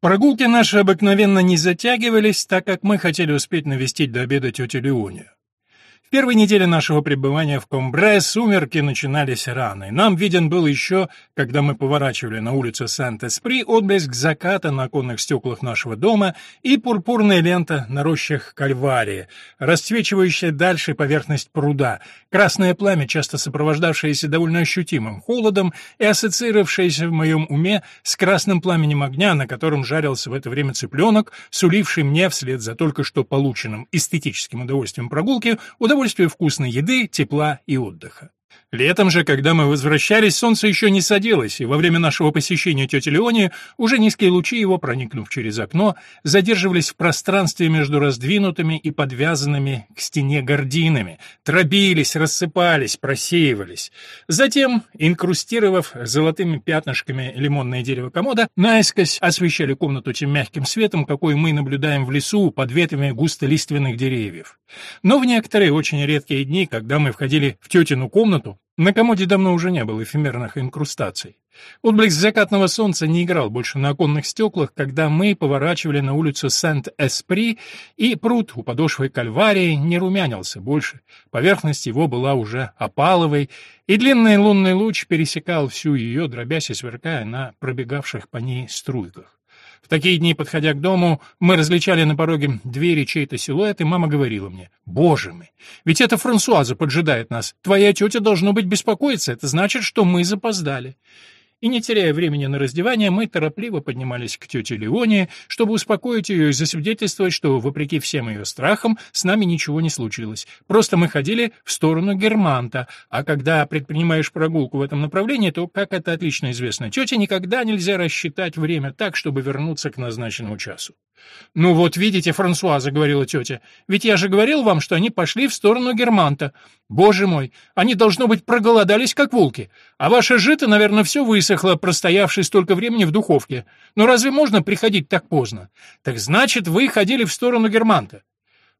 Прогулки наши обыкновенно не затягивались, так как мы хотели успеть навестить до обеда тетю Леонию. Первой неделе нашего пребывания в Комбре сумерки начинались рано, и нам виден был еще, когда мы поворачивали на улицу Сент-Эспри, отблеск заката на оконных стеклах нашего дома и пурпурная лента на рощах Кальварии, расцвечивающая дальше поверхность пруда, красное пламя, часто сопровождавшееся довольно ощутимым холодом и ассоциировавшееся в моем уме с красным пламенем огня, на котором жарился в это время цыпленок, суливший мне вслед за только что полученным эстетическим удовольствием прогулки удовольствие удовольствие вкусной еды, тепла и отдыха. Летом же, когда мы возвращались, солнце еще не садилось, и во время нашего посещения тети Леони уже низкие лучи его, проникнув через окно, задерживались в пространстве между раздвинутыми и подвязанными к стене гординами, дробились, рассыпались, просеивались. Затем, инкрустировав золотыми пятнышками лимонное дерево комода, наискось освещали комнату тем мягким светом, какой мы наблюдаем в лесу под ветвями густолиственных деревьев. Но в некоторые очень редкие дни, когда мы входили в тетину комнату, на комоде давно уже не было эфемерных инкрустаций. Отблеск закатного солнца не играл больше на оконных стеклах, когда мы поворачивали на улицу Сент-Эспри, и пруд у подошвы кальварии не румянился больше. Поверхность его была уже опаловой, и длинный лунный луч пересекал всю ее, дробясь и сверкая на пробегавших по ней струйках. В такие дни, подходя к дому, мы различали на пороге двери чей-то силуэт, и мама говорила мне, «Боже мой, ведь это Франсуаза поджидает нас. Твоя тетя должно быть беспокоиться, это значит, что мы запоздали» и, не теряя времени на раздевание, мы торопливо поднимались к тете Леоне, чтобы успокоить ее и засвидетельствовать, что, вопреки всем ее страхам, с нами ничего не случилось. Просто мы ходили в сторону Германта, а когда предпринимаешь прогулку в этом направлении, то, как это отлично известно тете, никогда нельзя рассчитать время так, чтобы вернуться к назначенному часу. «Ну вот видите, Франсуаза», — говорила тетя, — «ведь я же говорил вам, что они пошли в сторону Германта. Боже мой, они, должно быть, проголодались, как волки. А ваше жито, наверное, все высохло, простоявшее столько времени в духовке. Но разве можно приходить так поздно? Так значит, вы ходили в сторону Германта».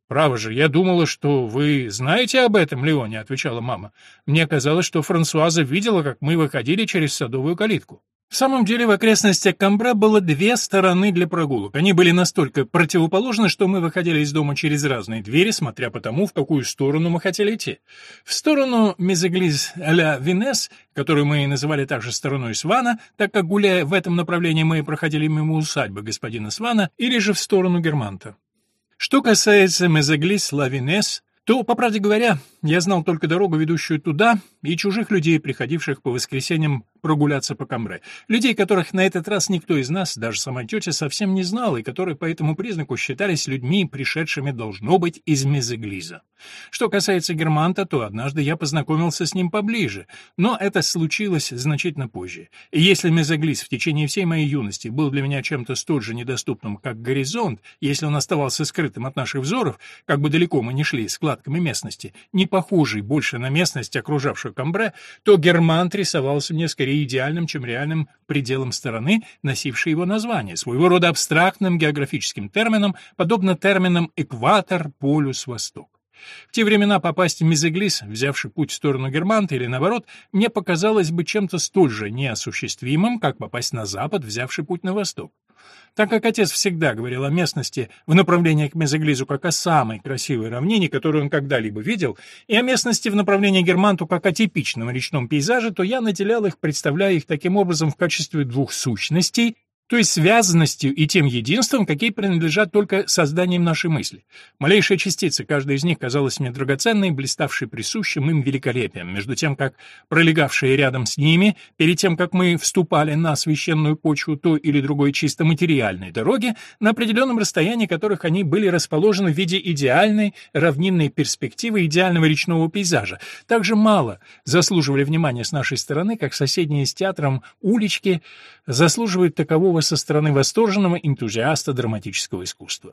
«Право же, я думала, что вы знаете об этом, Леоне», — отвечала мама. «Мне казалось, что Франсуаза видела, как мы выходили через садовую калитку». В самом деле в окрестностях Камбра было две стороны для прогулок. Они были настолько противоположны, что мы выходили из дома через разные двери, смотря по тому, в какую сторону мы хотели идти. В сторону Мезеглиз ля Винес, которую мы называли также стороной Свана, так как, гуляя в этом направлении, мы проходили мимо усадьбы господина Свана, или же в сторону Германта. Что касается Мезеглиз ла Винес, то, по правде говоря, я знал только дорогу, ведущую туда, и чужих людей, приходивших по воскресеньям прогуляться по Камбре. Людей, которых на этот раз никто из нас, даже сама тетя, совсем не знал, и которые по этому признаку считались людьми, пришедшими, должно быть, из Мезеглиза. Что касается Германта, то однажды я познакомился с ним поближе, но это случилось значительно позже. И если Мезеглиз в течение всей моей юности был для меня чем-то столь же недоступным, как горизонт, если он оставался скрытым от наших взоров, как бы далеко мы ни шли складками местности, не похожий больше на местность, окружавшую Камбре, то Германт рисовался мне скорее идеальным, чем реальным пределом стороны, носившей его название, своего рода абстрактным географическим термином, подобно терминам «экватор», «полюс», «восток». В те времена попасть в Мезеглис, взявший путь в сторону Германта или наоборот, мне показалось бы чем-то столь же неосуществимым, как попасть на запад, взявший путь на восток. Так как отец всегда говорил о местности в направлении к Мезоглизу как о самой красивой равнине, которую он когда-либо видел, и о местности в направлении Германту как о типичном речном пейзаже, то я наделял их, представляя их таким образом в качестве двух сущностей, то есть связанностью и тем единством, какие принадлежат только созданием нашей мысли. Малейшая частица, каждая из них казалась мне драгоценной, блиставшей присущим им великолепием, между тем, как пролегавшие рядом с ними, перед тем, как мы вступали на священную почву той или другой чисто материальной дороги, на определенном расстоянии которых они были расположены в виде идеальной равнинной перспективы идеального речного пейзажа, также мало заслуживали внимания с нашей стороны, как соседние с театром улички заслуживают такового со стороны восторженного энтузиаста драматического искусства.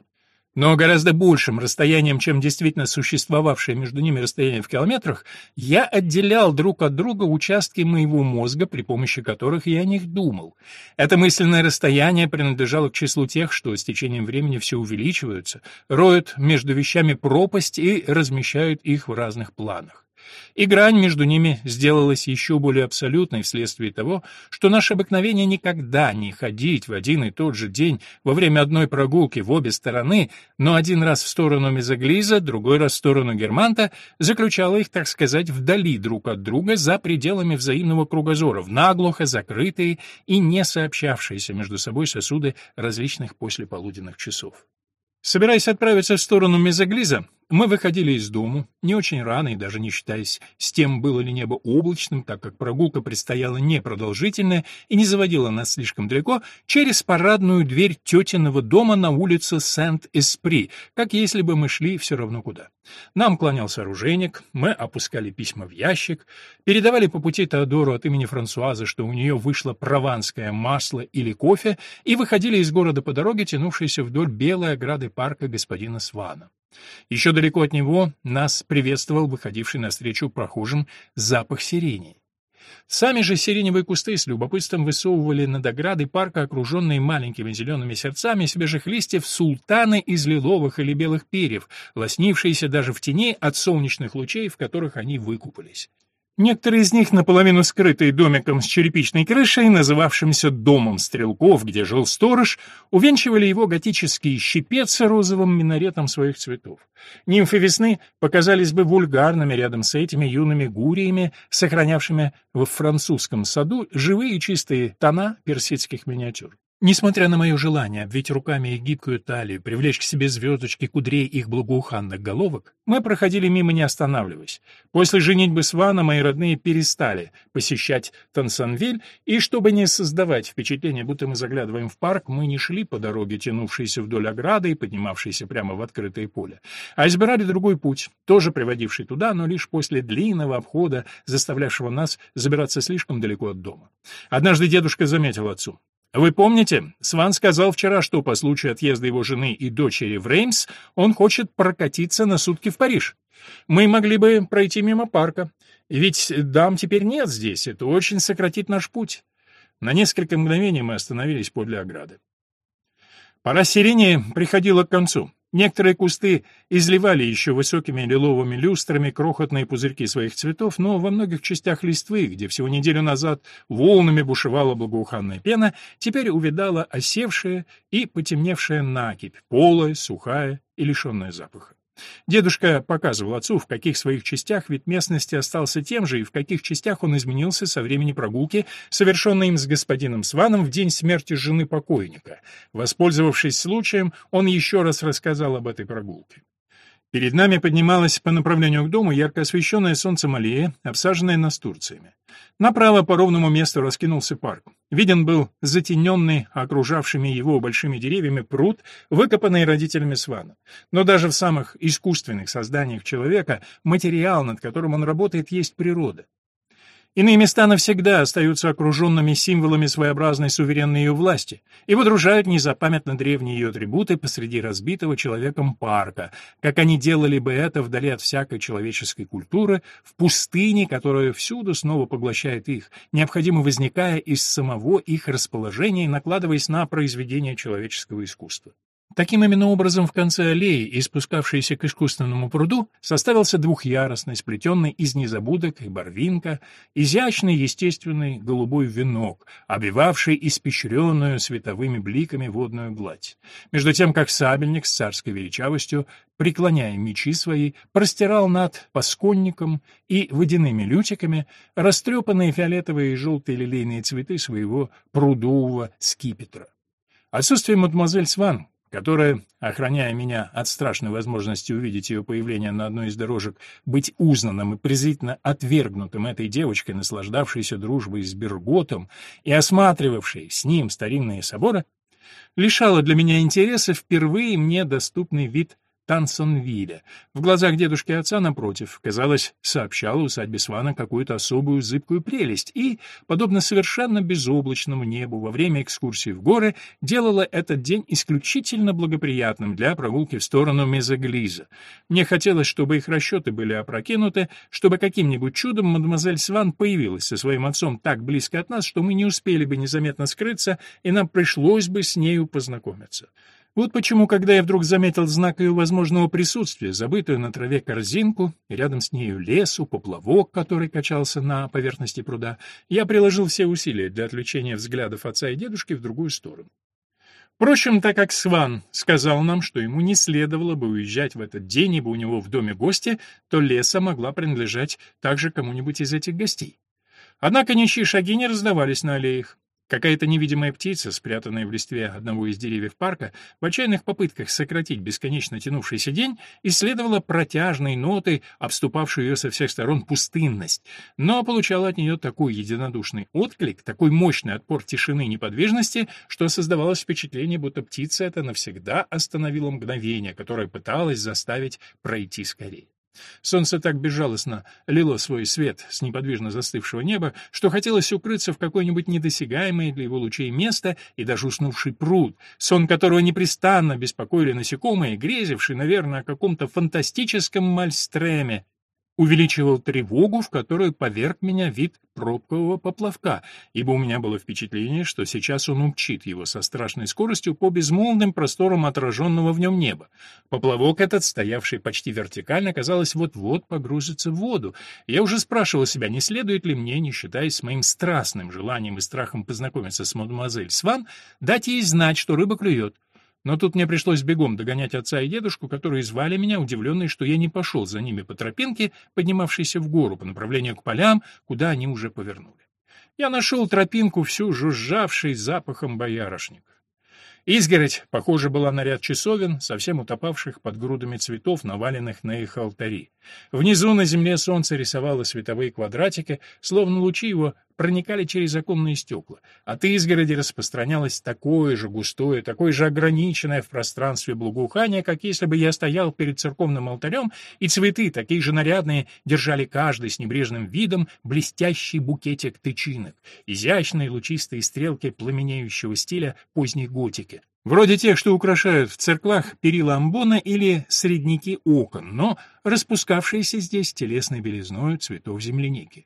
Но гораздо большим расстоянием, чем действительно существовавшее между ними расстояние в километрах, я отделял друг от друга участки моего мозга, при помощи которых я о них думал. Это мысленное расстояние принадлежало к числу тех, что с течением времени все увеличиваются, роют между вещами пропасть и размещают их в разных планах. И грань между ними сделалась еще более абсолютной вследствие того, что наше обыкновение никогда не ходить в один и тот же день во время одной прогулки в обе стороны, но один раз в сторону Мезоглиза, другой раз в сторону Германта, заключало их, так сказать, вдали друг от друга за пределами взаимного кругозора, в наглухо закрытые и не сообщавшиеся между собой сосуды различных послеполуденных часов. Собираясь отправиться в сторону Мезоглиза, мы выходили из дому, не очень рано и даже не считаясь с тем, было ли небо облачным, так как прогулка предстояла непродолжительная и не заводила нас слишком далеко, через парадную дверь тетиного дома на улице Сент-Эспри, как если бы мы шли все равно куда. Нам клонялся оружейник, мы опускали письма в ящик, передавали по пути Теодору от имени Франсуазы, что у нее вышло прованское масло или кофе, и выходили из города по дороге, тянувшейся вдоль белой ограды парка господина Свана. Еще далеко от него нас приветствовал выходивший навстречу прохожим запах сирени. Сами же сиреневые кусты с любопытством высовывали над оградой парка, окруженные маленькими зелеными сердцами свежих листьев, султаны из лиловых или белых перьев, лоснившиеся даже в тени от солнечных лучей, в которых они выкупались. Некоторые из них, наполовину скрытые домиком с черепичной крышей, называвшимся «домом стрелков», где жил сторож, увенчивали его готический щипец розовым минаретом своих цветов. Нимфы весны показались бы вульгарными рядом с этими юными гуриями, сохранявшими в французском саду живые чистые тона персидских миниатюр. Несмотря на мое желание обвить руками их гибкую талию, привлечь к себе звездочки кудрей их благоуханных головок, мы проходили мимо не останавливаясь. После женитьбы Свана мои родные перестали посещать Тансанвиль, и чтобы не создавать впечатление, будто мы заглядываем в парк, мы не шли по дороге, тянувшейся вдоль ограды и поднимавшейся прямо в открытое поле, а избирали другой путь, тоже приводивший туда, но лишь после длинного обхода, заставлявшего нас забираться слишком далеко от дома. Однажды дедушка заметил отцу, вы помните, Сван сказал вчера, что по случаю отъезда его жены и дочери в Реймс он хочет прокатиться на сутки в Париж. Мы могли бы пройти мимо парка. Ведь дам теперь нет здесь, это очень сократит наш путь. На несколько мгновений мы остановились подле ограды. Пора сирени приходила к концу. Некоторые кусты изливали еще высокими лиловыми люстрами крохотные пузырьки своих цветов, но во многих частях листвы, где всего неделю назад волнами бушевала благоуханная пена, теперь увидала осевшая и потемневшая накипь, полая, сухая и лишенная запаха. Дедушка показывал отцу, в каких своих частях вид местности остался тем же и в каких частях он изменился со времени прогулки, совершенной им с господином Сваном в день смерти жены покойника. Воспользовавшись случаем, он еще раз рассказал об этой прогулке. Перед нами поднималась по направлению к дому ярко освещенная солнцем аллея, обсаженная настурциями. Направо по ровному месту раскинулся парк. Виден был затененный окружавшими его большими деревьями пруд, выкопанный родителями Свана. Но даже в самых искусственных созданиях человека материал, над которым он работает, есть природа. Иные места навсегда остаются окруженными символами своеобразной суверенной ее власти и водружают незапамятно древние ее атрибуты посреди разбитого человеком парка, как они делали бы это вдали от всякой человеческой культуры, в пустыне, которая всюду снова поглощает их, необходимо возникая из самого их расположения и накладываясь на произведение человеческого искусства. Таким именно образом в конце аллеи, и спускавшейся к искусственному пруду, составился двухъярусный, сплетенный из незабудок и барвинка, изящный естественный голубой венок, обвивавший испещренную световыми бликами водную гладь. Между тем, как сабельник с царской величавостью, преклоняя мечи свои, простирал над пасконником и водяными лютиками растрепанные фиолетовые и желтые лилейные цветы своего прудового скипетра. Отсутствие мадемуазель Сван, которая, охраняя меня от страшной возможности увидеть ее появление на одной из дорожек, быть узнанным и презрительно отвергнутым этой девочкой, наслаждавшейся дружбой с Берготом и осматривавшей с ним старинные соборы, лишала для меня интереса впервые мне доступный вид Тансонвилля. В глазах дедушки отца, напротив, казалось, сообщала усадьбе Свана какую-то особую зыбкую прелесть и, подобно совершенно безоблачному небу во время экскурсии в горы, делала этот день исключительно благоприятным для прогулки в сторону Мезоглиза. Мне хотелось, чтобы их расчеты были опрокинуты, чтобы каким-нибудь чудом мадемуазель Сван появилась со своим отцом так близко от нас, что мы не успели бы незаметно скрыться, и нам пришлось бы с нею познакомиться. Вот почему, когда я вдруг заметил знак ее возможного присутствия, забытую на траве корзинку, и рядом с нею лесу, поплавок, который качался на поверхности пруда, я приложил все усилия для отвлечения взглядов отца и дедушки в другую сторону. Впрочем, так как Сван сказал нам, что ему не следовало бы уезжать в этот день, ибо у него в доме гости, то леса могла принадлежать также кому-нибудь из этих гостей. Однако ничьи шаги не раздавались на аллеях. Какая-то невидимая птица, спрятанная в листве одного из деревьев парка, в отчаянных попытках сократить бесконечно тянувшийся день, исследовала протяжные ноты, обступавшую ее со всех сторон пустынность, но получала от нее такой единодушный отклик, такой мощный отпор тишины и неподвижности, что создавалось впечатление, будто птица эта навсегда остановила мгновение, которое пыталась заставить пройти скорее. Солнце так безжалостно лило свой свет с неподвижно застывшего неба, что хотелось укрыться в какое-нибудь недосягаемое для его лучей место и даже уснувший пруд, сон которого непрестанно беспокоили насекомые, грезившие, наверное, о каком-то фантастическом мальстреме, увеличивал тревогу, в которую поверг меня вид пробкового поплавка, ибо у меня было впечатление, что сейчас он умчит его со страшной скоростью по безмолвным просторам отраженного в нем неба. Поплавок этот, стоявший почти вертикально, казалось, вот-вот погрузится в воду. Я уже спрашивал себя, не следует ли мне, не считаясь с моим страстным желанием и страхом познакомиться с мадемуазель Сван, дать ей знать, что рыба клюет. Но тут мне пришлось бегом догонять отца и дедушку, которые звали меня, удивленные, что я не пошел за ними по тропинке, поднимавшейся в гору по направлению к полям, куда они уже повернули. Я нашел тропинку, всю жужжавшей запахом боярышника. Изгородь, похоже, была на ряд часовен, совсем утопавших под грудами цветов, наваленных на их алтари. Внизу на земле солнце рисовало световые квадратики, словно лучи его проникали через оконные стекла. От изгороди распространялось такое же густое, такое же ограниченное в пространстве благоухание, как если бы я стоял перед церковным алтарем, и цветы, такие же нарядные, держали каждый с небрежным видом блестящий букетик тычинок, изящные лучистые стрелки пламенеющего стиля поздней готики. Вроде тех, что украшают в церквах перила амбона или средники окон, но распускавшиеся здесь телесной белизною цветов земляники.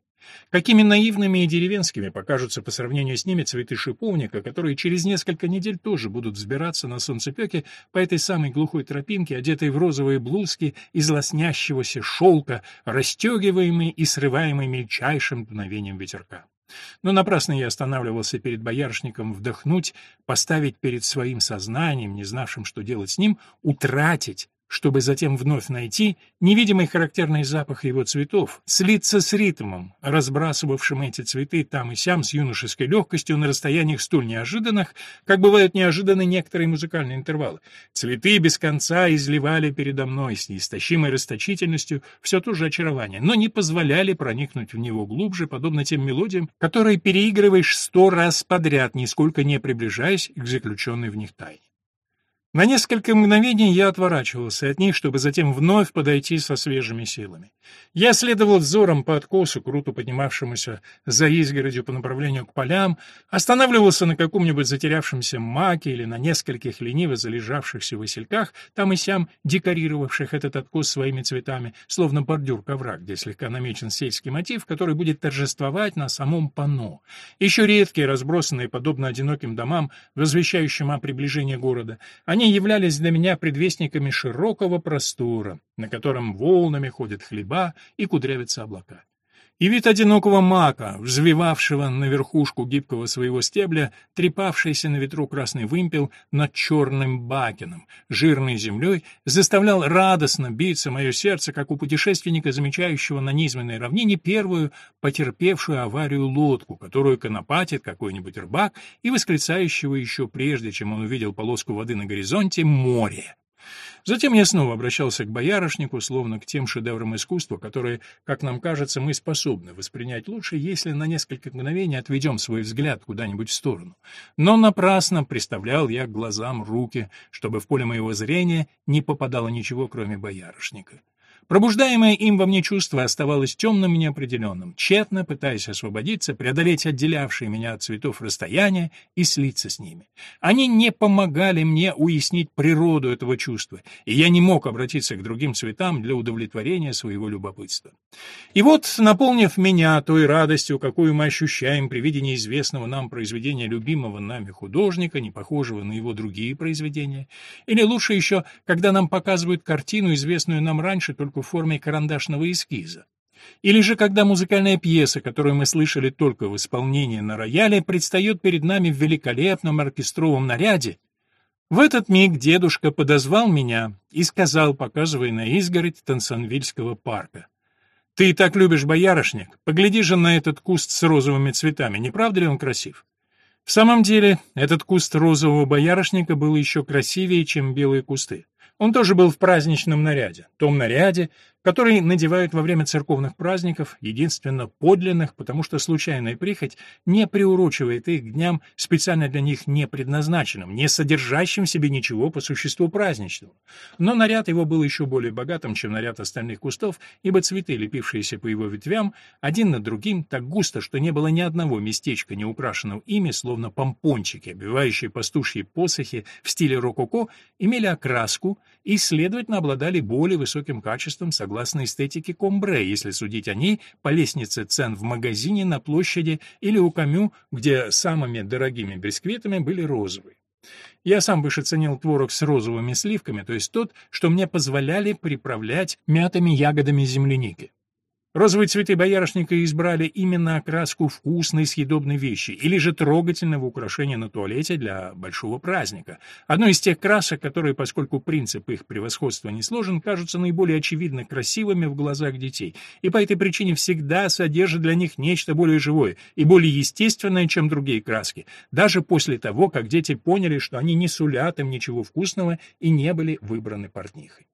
Какими наивными и деревенскими покажутся по сравнению с ними цветы шиповника, которые через несколько недель тоже будут взбираться на солнцепеке по этой самой глухой тропинке, одетые в розовые блузки из лоснящегося шелка, расстегиваемые и срываемые мельчайшим дуновением ветерка. Но напрасно я останавливался перед боярышником вдохнуть, поставить перед своим сознанием, не знавшим, что делать с ним, утратить чтобы затем вновь найти невидимый характерный запах его цветов, слиться с ритмом, разбрасывавшим эти цветы там и сям с юношеской легкостью на расстояниях столь неожиданных, как бывают неожиданны некоторые музыкальные интервалы. Цветы без конца изливали передо мной с неистощимой расточительностью все то же очарование, но не позволяли проникнуть в него глубже, подобно тем мелодиям, которые переигрываешь сто раз подряд, нисколько не приближаясь к заключенной в них тайне. На несколько мгновений я отворачивался от них, чтобы затем вновь подойти со свежими силами. Я следовал взором по откосу, круто поднимавшемуся за изгородью по направлению к полям, останавливался на каком-нибудь затерявшемся маке или на нескольких лениво залежавшихся васильках, там и сям декорировавших этот откос своими цветами, словно бордюр ковра, где слегка намечен сельский мотив, который будет торжествовать на самом панно. Еще редкие, разбросанные, подобно одиноким домам, возвещающим о приближении города, они являлись для меня предвестниками широкого простора, на котором волнами ходят хлеба и кудрявятся облака. И вид одинокого мака, взвивавшего на верхушку гибкого своего стебля, трепавшийся на ветру красный вымпел над черным бакеном, жирной землей, заставлял радостно биться мое сердце, как у путешественника, замечающего на низменной равнине первую потерпевшую аварию лодку, которую конопатит какой-нибудь рыбак, и восклицающего еще прежде, чем он увидел полоску воды на горизонте, море. Затем я снова обращался к боярышнику, словно к тем шедеврам искусства, которые, как нам кажется, мы способны воспринять лучше, если на несколько мгновений отведем свой взгляд куда-нибудь в сторону. Но напрасно приставлял я к глазам руки, чтобы в поле моего зрения не попадало ничего, кроме боярышника. Пробуждаемое им во мне чувство оставалось темным и неопределенным, тщетно пытаясь освободиться, преодолеть отделявшие меня от цветов расстояние и слиться с ними. Они не помогали мне уяснить природу этого чувства, и я не мог обратиться к другим цветам для удовлетворения своего любопытства. И вот, наполнив меня той радостью, какую мы ощущаем при виде неизвестного нам произведения любимого нами художника, не похожего на его другие произведения, или лучше еще, когда нам показывают картину, известную нам раньше, только в форме карандашного эскиза. Или же когда музыкальная пьеса, которую мы слышали только в исполнении на рояле, предстает перед нами в великолепном оркестровом наряде, в этот миг дедушка подозвал меня и сказал, показывая на изгородь Тансанвильского парка. «Ты так любишь боярышник? Погляди же на этот куст с розовыми цветами, не правда ли он красив?» В самом деле, этот куст розового боярышника был еще красивее, чем белые кусты. Он тоже был в праздничном наряде, том наряде, который надевают во время церковных праздников, единственно подлинных, потому что случайная прихоть не приурочивает их к дням, специально для них не предназначенным, не содержащим в себе ничего по существу праздничного. Но наряд его был еще более богатым, чем наряд остальных кустов, ибо цветы, лепившиеся по его ветвям, один над другим, так густо, что не было ни одного местечка, не украшенного ими, словно помпончики, обивающие пастушьи посохи в стиле рококо, имели окраску и, следовательно, обладали более высоким качеством, согласно согласно эстетике Комбре, если судить о ней по лестнице цен в магазине на площади или у Камю, где самыми дорогими бисквитами были розовые. Я сам выше ценил творог с розовыми сливками, то есть тот, что мне позволяли приправлять мятыми ягодами земляники. Розовые цветы боярышника избрали именно окраску вкусной съедобной вещи или же трогательного украшения на туалете для большого праздника. Одно из тех красок, которые, поскольку принцип их превосходства не сложен, кажутся наиболее очевидно красивыми в глазах детей, и по этой причине всегда содержат для них нечто более живое и более естественное, чем другие краски, даже после того, как дети поняли, что они не сулят им ничего вкусного и не были выбраны портнихой.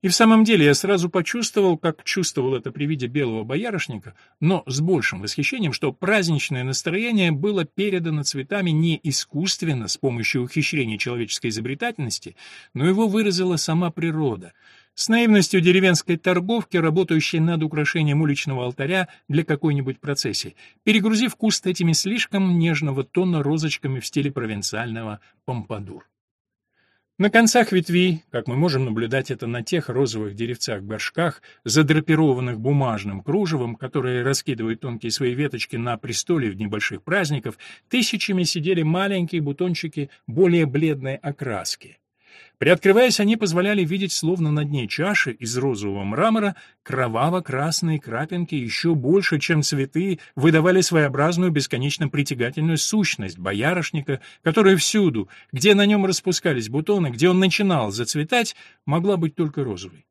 И в самом деле я сразу почувствовал, как чувствовал это при виде белого боярышника, но с большим восхищением, что праздничное настроение было передано цветами не искусственно, с помощью ухищрений человеческой изобретательности, но его выразила сама природа, с наивностью деревенской торговки, работающей над украшением уличного алтаря для какой-нибудь процессии, перегрузив куст этими слишком нежного тона розочками в стиле провинциального помпадур. На концах ветвей, как мы можем наблюдать это на тех розовых деревцах-горшках, задрапированных бумажным кружевом, которые раскидывают тонкие свои веточки на престоле в небольших праздников, тысячами сидели маленькие бутончики более бледной окраски. Приоткрываясь, они позволяли видеть словно на дне чаши из розового мрамора кроваво-красные крапинки еще больше, чем цветы, выдавали своеобразную бесконечно притягательную сущность боярышника, которая всюду, где на нем распускались бутоны, где он начинал зацветать, могла быть только розовой.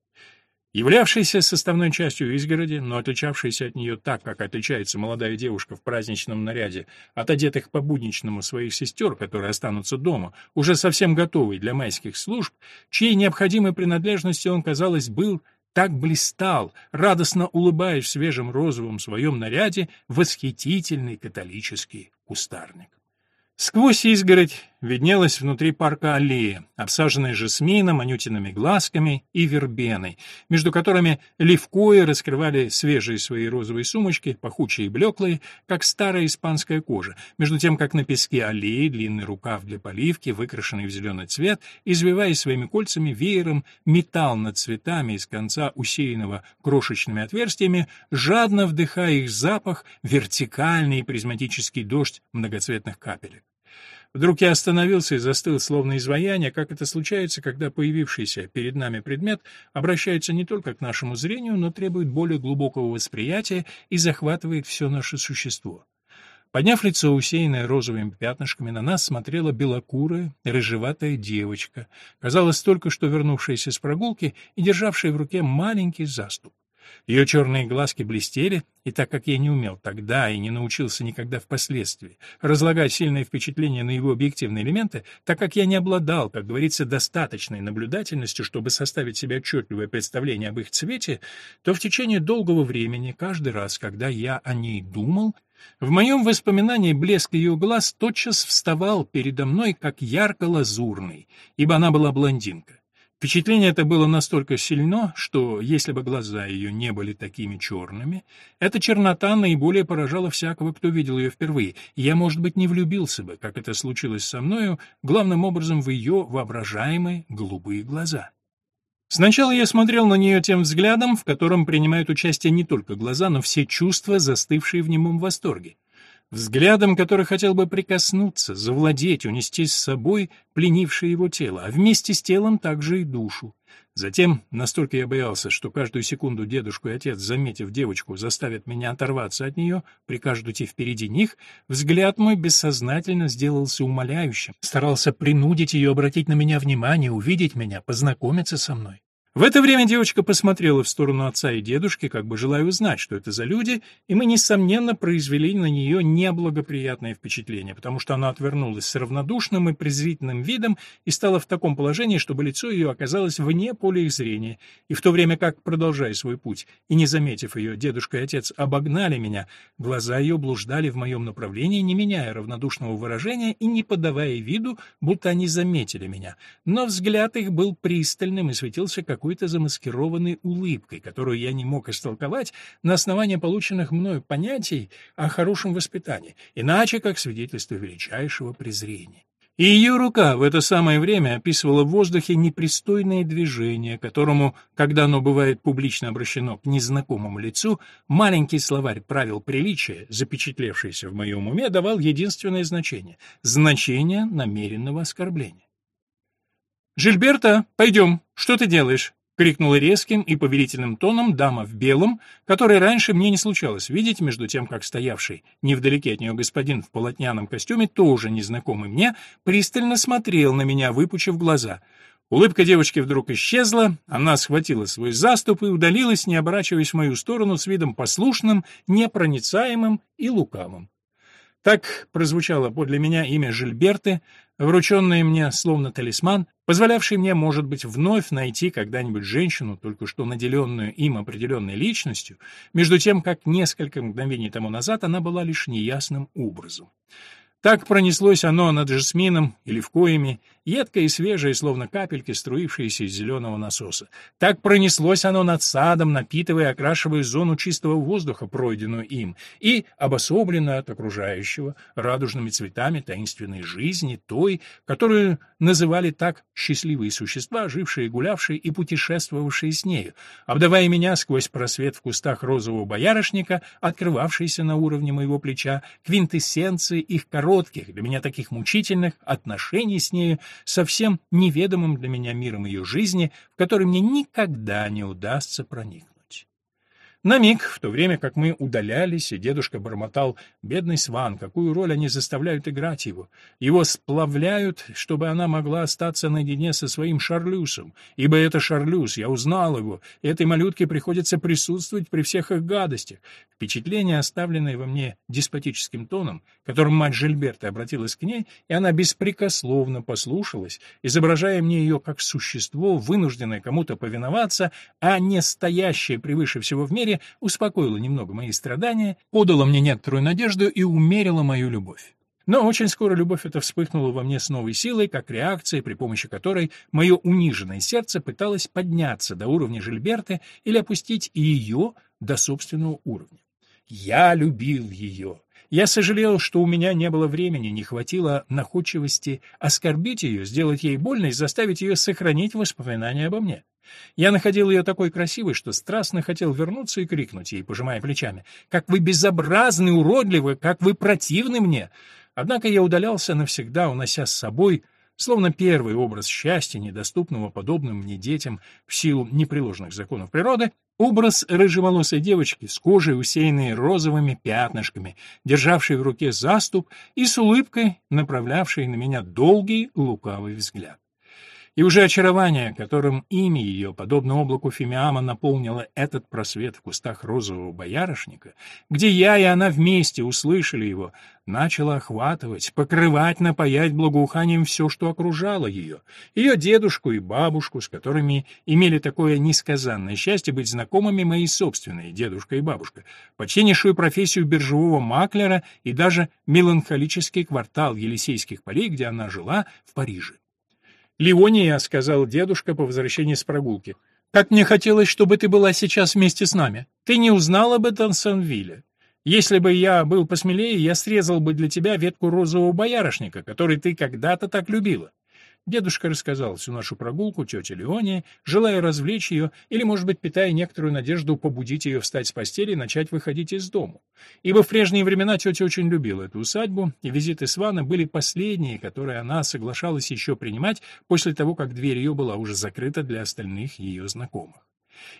Являвшаяся составной частью изгороди, но отличавшаяся от нее так, как отличается молодая девушка в праздничном наряде от одетых по-будничному своих сестер, которые останутся дома, уже совсем готовой для майских служб, чьей необходимой принадлежностью он, казалось, был так блистал, радостно улыбаясь в свежем розовом своем наряде, восхитительный католический кустарник. Сквозь изгородь виднелась внутри парка аллея, обсаженная жасмином, анютиными глазками и вербеной, между которыми левкои раскрывали свежие свои розовые сумочки, пахучие и блеклые, как старая испанская кожа, между тем, как на песке аллеи длинный рукав для поливки, выкрашенный в зеленый цвет, извиваясь своими кольцами веером, метал над цветами из конца усеянного крошечными отверстиями, жадно вдыхая их запах, вертикальный и призматический дождь многоцветных капелек. Вдруг я остановился и застыл, словно изваяние, как это случается, когда появившийся перед нами предмет обращается не только к нашему зрению, но требует более глубокого восприятия и захватывает все наше существо. Подняв лицо, усеянное розовыми пятнышками, на нас смотрела белокурая, рыжеватая девочка, казалось, только что вернувшаяся с прогулки и державшая в руке маленький заступ. Ее черные глазки блестели, и так как я не умел тогда и не научился никогда впоследствии разлагать сильное впечатление на его объективные элементы, так как я не обладал, как говорится, достаточной наблюдательностью, чтобы составить себе отчетливое представление об их цвете, то в течение долгого времени, каждый раз, когда я о ней думал, в моем воспоминании блеск ее глаз тотчас вставал передо мной как ярко-лазурный, ибо она была блондинка. Впечатление это было настолько сильно, что, если бы глаза ее не были такими черными, эта чернота наиболее поражала всякого, кто видел ее впервые, я, может быть, не влюбился бы, как это случилось со мною, главным образом в ее воображаемые голубые глаза. Сначала я смотрел на нее тем взглядом, в котором принимают участие не только глаза, но все чувства, застывшие в немом восторге взглядом, который хотел бы прикоснуться, завладеть, унести с собой пленившее его тело, а вместе с телом также и душу. Затем, настолько я боялся, что каждую секунду дедушку и отец, заметив девочку, заставят меня оторваться от нее, прикажут идти впереди них, взгляд мой бессознательно сделался умоляющим, старался принудить ее обратить на меня внимание, увидеть меня, познакомиться со мной. В это время девочка посмотрела в сторону отца и дедушки, как бы желая узнать, что это за люди, и мы, несомненно, произвели на нее неблагоприятное впечатление, потому что она отвернулась с равнодушным и презрительным видом и стала в таком положении, чтобы лицо ее оказалось вне поля их зрения, и в то время как, продолжая свой путь, и не заметив ее, дедушка и отец обогнали меня, глаза ее блуждали в моем направлении, не меняя равнодушного выражения и не подавая виду, будто они заметили меня, но взгляд их был пристальным и светился как какой-то замаскированной улыбкой, которую я не мог истолковать на основании полученных мною понятий о хорошем воспитании, иначе как свидетельство величайшего презрения. И ее рука в это самое время описывала в воздухе непристойное движение, которому, когда оно бывает публично обращено к незнакомому лицу, маленький словарь правил приличия, запечатлевшийся в моем уме, давал единственное значение — значение намеренного оскорбления. «Жильберта, пойдем, что ты делаешь?» — крикнула резким и повелительным тоном дама в белом, которой раньше мне не случалось видеть, между тем, как стоявший невдалеке от нее господин в полотняном костюме, тоже незнакомый мне, пристально смотрел на меня, выпучив глаза. Улыбка девочки вдруг исчезла, она схватила свой заступ и удалилась, не оборачиваясь в мою сторону с видом послушным, непроницаемым и лукавым. Так прозвучало подле меня имя Жильберты, врученное мне словно талисман, позволявший мне, может быть, вновь найти когда-нибудь женщину, только что наделенную им определенной личностью, между тем, как несколько мгновений тому назад она была лишь неясным образом. Так пронеслось оно над жасмином и левкоями, едкое и свежее, словно капельки, струившиеся из зеленого насоса. Так пронеслось оно над садом, напитывая и окрашивая зону чистого воздуха, пройденную им, и обособленно от окружающего радужными цветами таинственной жизни, той, которую называли так счастливые существа, жившие, гулявшие и путешествовавшие с нею, обдавая меня сквозь просвет в кустах розового боярышника, открывавшийся на уровне моего плеча, квинтэссенции их коротких, для меня таких мучительных, отношений с нею, совсем неведомым для меня миром ее жизни, в который мне никогда не удастся проникнуть. На миг, в то время как мы удалялись, и дедушка бормотал «Бедный Сван, какую роль они заставляют играть его? Его сплавляют, чтобы она могла остаться наедине со своим Шарлюсом, ибо это Шарлюс, я узнал его, и этой малютке приходится присутствовать при всех их гадостях». Впечатление, оставленное во мне деспотическим тоном, которым мать Жильберта обратилась к ней, и она беспрекословно послушалась, изображая мне ее как существо, вынужденное кому-то повиноваться, а не стоящее превыше всего в мире, успокоила немного мои страдания, подала мне некоторую надежду и умерила мою любовь. Но очень скоро любовь эта вспыхнула во мне с новой силой, как реакция, при помощи которой мое униженное сердце пыталось подняться до уровня Жильберты или опустить ее до собственного уровня. Я любил ее. Я сожалел, что у меня не было времени, не хватило находчивости оскорбить ее, сделать ей больно и заставить ее сохранить воспоминания обо мне. Я находил ее такой красивой, что страстно хотел вернуться и крикнуть ей, пожимая плечами, «Как вы безобразны, уродливы, как вы противны мне!» Однако я удалялся навсегда, унося с собой, словно первый образ счастья, недоступного подобным мне детям в силу непреложных законов природы, образ рыжеволосой девочки с кожей, усеянной розовыми пятнышками, державшей в руке заступ и с улыбкой направлявшей на меня долгий лукавый взгляд. И уже очарование, которым имя ее, подобно облаку фимиама, наполнило этот просвет в кустах розового боярышника, где я и она вместе услышали его, начало охватывать, покрывать, напаять благоуханием все, что окружало ее, ее дедушку и бабушку, с которыми имели такое несказанное счастье быть знакомыми мои собственные дедушка и бабушка, почтеннейшую профессию биржевого маклера и даже меланхолический квартал Елисейских полей, где она жила, в Париже. «Леония», — сказал дедушка по возвращении с прогулки, — «как мне хотелось, чтобы ты была сейчас вместе с нами. Ты не узнал об этом. Если бы я был посмелее, я срезал бы для тебя ветку розового боярышника, который ты когда-то так любила. Дедушка рассказал всю нашу прогулку тете Леоне, желая развлечь ее или, может быть, питая некоторую надежду побудить ее встать с постели и начать выходить из дому. Ибо в прежние времена тетя очень любила эту усадьбу, и визиты Свана были последние, которые она соглашалась еще принимать после того, как дверь ее была уже закрыта для остальных ее знакомых.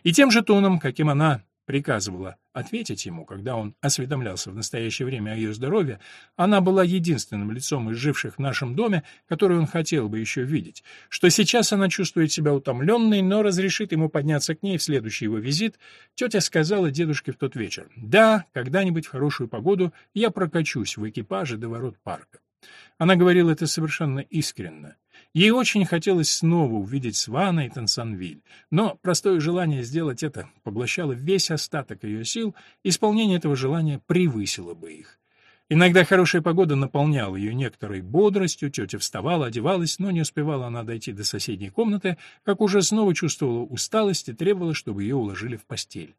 И тем же тоном, каким она приказывала ответить ему, когда он осведомлялся в настоящее время о ее здоровье, она была единственным лицом из живших в нашем доме, который он хотел бы еще видеть, что сейчас она чувствует себя утомленной, но разрешит ему подняться к ней в следующий его визит, тетя сказала дедушке в тот вечер, «Да, когда-нибудь в хорошую погоду я прокачусь в экипаже до ворот парка». Она говорила это совершенно искренно. Ей очень хотелось снова увидеть Свана и Тансанвиль, но простое желание сделать это поглощало весь остаток ее сил, исполнение этого желания превысило бы их. Иногда хорошая погода наполняла ее некоторой бодростью, тетя вставала, одевалась, но не успевала она дойти до соседней комнаты, как уже снова чувствовала усталость и требовала, чтобы ее уложили в постель.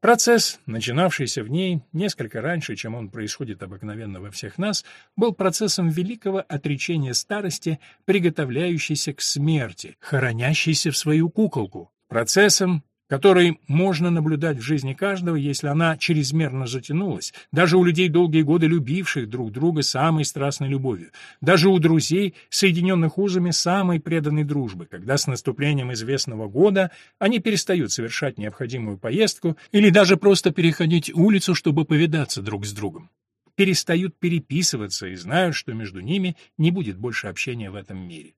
Процесс, начинавшийся в ней несколько раньше, чем он происходит обыкновенно во всех нас, был процессом великого отречения старости, приготовляющейся к смерти, хоронящейся в свою куколку, процессом, который можно наблюдать в жизни каждого, если она чрезмерно затянулась, даже у людей долгие годы любивших друг друга самой страстной любовью, даже у друзей, соединенных узами самой преданной дружбы, когда с наступлением известного года они перестают совершать необходимую поездку или даже просто переходить улицу, чтобы повидаться друг с другом перестают переписываться и знают, что между ними не будет больше общения в этом мире.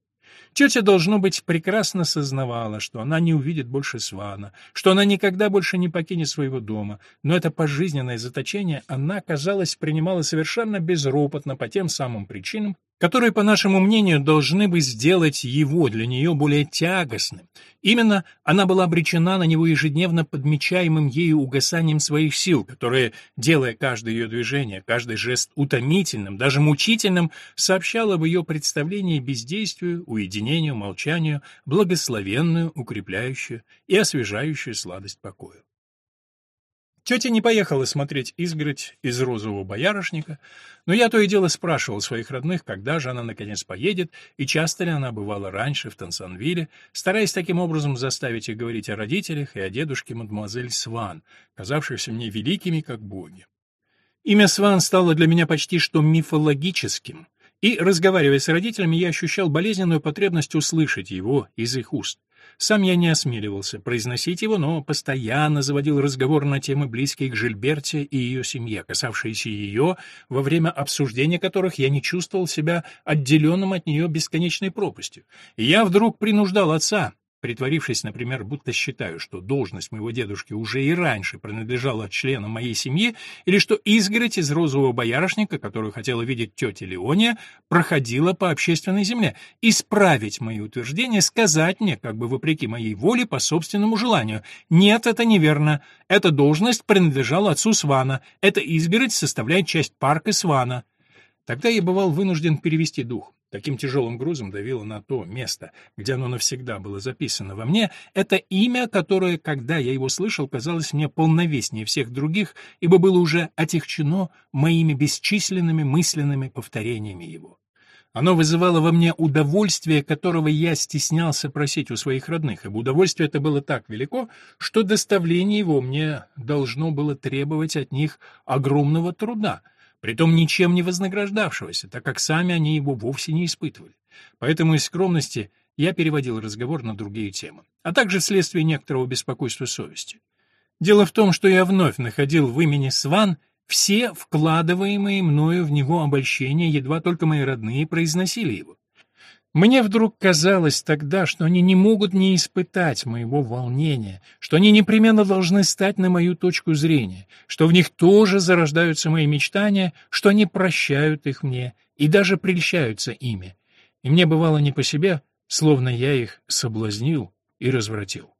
Тетя, должно быть, прекрасно сознавала, что она не увидит больше Свана, что она никогда больше не покинет своего дома, но это пожизненное заточение она, казалось, принимала совершенно безропотно по тем самым причинам, которые, по нашему мнению, должны бы сделать его для нее более тягостным. Именно она была обречена на него ежедневно подмечаемым ею угасанием своих сил, которое, делая каждое ее движение, каждый жест утомительным, даже мучительным, сообщало в ее представлении бездействию, уединению, молчанию, благословенную, укрепляющую и освежающую сладость покоя. Тетя не поехала смотреть изгородь из розового боярышника, но я то и дело спрашивал своих родных, когда же она наконец поедет, и часто ли она бывала раньше в Тансанвилле, стараясь таким образом заставить их говорить о родителях и о дедушке мадемуазель Сван, казавшихся мне великими как боги. Имя Сван стало для меня почти что мифологическим, и, разговаривая с родителями, я ощущал болезненную потребность услышать его из их уст. Сам я не осмеливался произносить его, но постоянно заводил разговор на темы, близкие к Жильберте и ее семье, касавшиеся ее, во время обсуждения которых я не чувствовал себя отделенным от нее бесконечной пропастью. И я вдруг принуждал отца, Притворившись, например, будто считаю, что должность моего дедушки уже и раньше принадлежала членам моей семьи, или что изгородь из розового боярышника, которую хотела видеть тетя Леония, проходила по общественной земле, исправить мои утверждения, сказать мне, как бы вопреки моей воле, по собственному желанию, «Нет, это неверно. Эта должность принадлежала отцу Свана. Эта изгородь составляет часть парка Свана». Тогда я бывал вынужден перевести дух. Таким тяжелым грузом давило на то место, где оно навсегда было записано во мне, это имя, которое, когда я его слышал, казалось мне полновеснее всех других, ибо было уже отягчено моими бесчисленными мысленными повторениями его. Оно вызывало во мне удовольствие, которого я стеснялся просить у своих родных, ибо удовольствие это было так велико, что доставление его мне должно было требовать от них огромного труда — притом ничем не вознаграждавшегося, так как сами они его вовсе не испытывали. Поэтому из скромности я переводил разговор на другие темы, а также вследствие некоторого беспокойства совести. Дело в том, что я вновь находил в имени Сван все вкладываемые мною в него обольщения, едва только мои родные произносили его. Мне вдруг казалось тогда, что они не могут не испытать моего волнения, что они непременно должны стать на мою точку зрения, что в них тоже зарождаются мои мечтания, что они прощают их мне и даже прельщаются ими. И мне бывало не по себе, словно я их соблазнил и развратил.